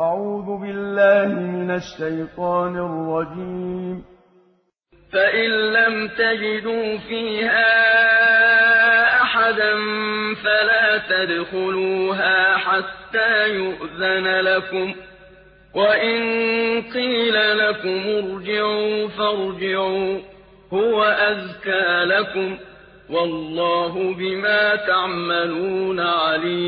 أعوذ بالله من الشيطان الرجيم. فإن لم تجدوا فيها أحدا فلا تدخلوها حتى يؤذن لكم. وإن قيل لكم ارجعوا فارجعوا هو أزكى لكم. والله بما تعملون عليم.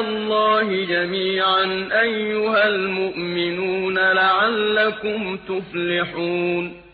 الله جميعا أيها المؤمنون لعلكم تفلحون.